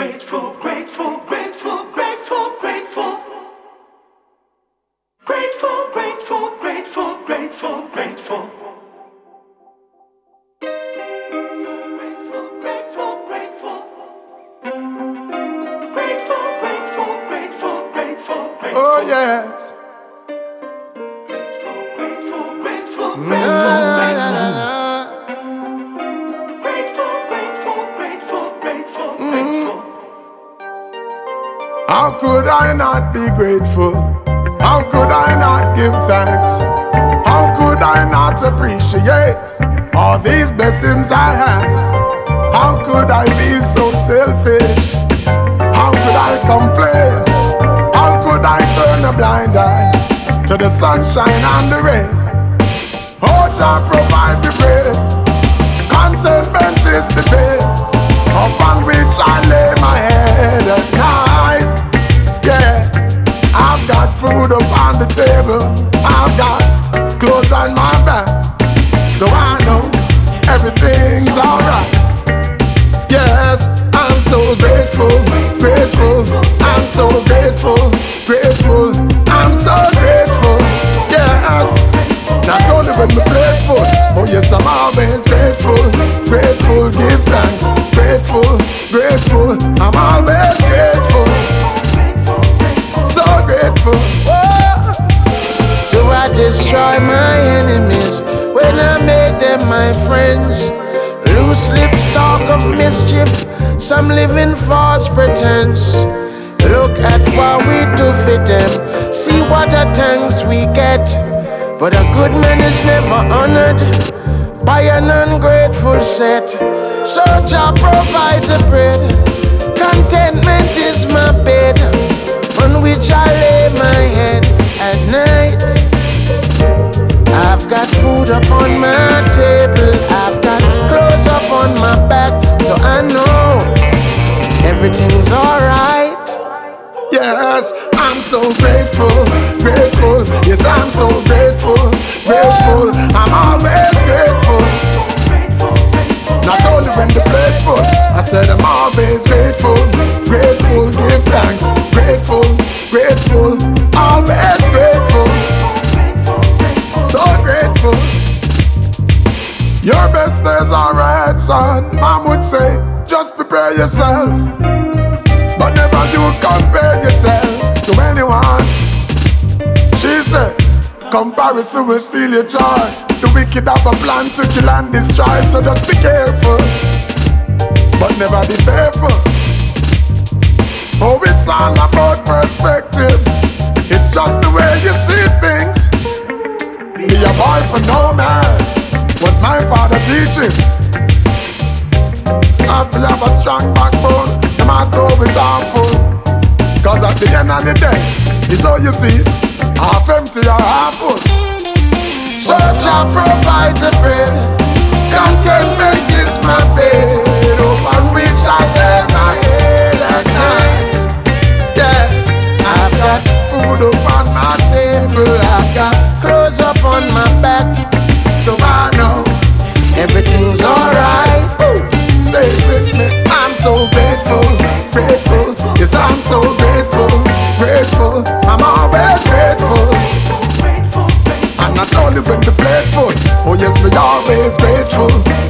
Grateful, grateful, grateful, grateful, grateful. Grateful, grateful, grateful, grateful, grateful. Grateful, grateful, oh, How could I not be grateful? How could I not give thanks? How could I not appreciate all these blessings I have? How could I be so selfish? How could I complain? How could I turn a blind eye to the sunshine and the rain? Oh, Jah provide the bread. Contentment is the bed upon which I lay my so I know everything's alright. Yes, I'm so grateful, grateful. I'm so grateful, grateful. I'm so grateful. Yes, not only when we grateful, oh yes, I'm always grateful, grateful. Give thanks, grateful, grateful. I'm always grateful, so grateful. Oh. Do I destroy my my friends? Loose lips talk of mischief, some live in false pretense. Look at what we do for them, see what a thanks we get. But a good man is never honored by an ungrateful set. So Jah provide the bread, contentment is my bed on which I lay my head at night. I've got food upon my table, Yes, I'm so grateful, grateful. Yes, I'm so grateful, grateful. I'm always grateful. Not only when the plate's full, I said I'm always grateful, grateful. Give thanks, grateful, grateful. Always grateful, so grateful. Your best days are ahead, son. Mom would say, just prepare yourself. But never you compare yourself to anyone. She said, comparison will steal your joy. The wicked have a plan to kill and destroy, so just be careful. But never be fearful. Oh, it's all about perspective. It's just the way you see things. Be a boy for no at the end of the day, it's all you see. Half empty or half full. So Jah provide the bread, contentment is my bed, upon which I lay my head at night Yes, I've got food upon my table I've got clothes upon my back So I know everything's alright Say with me, I'm so grateful, grateful. Yes, I'm so. I'm always grateful. And not only when the plate full. Oh yes, we always grateful, grateful.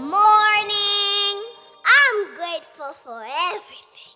Morning. I'm grateful for everything.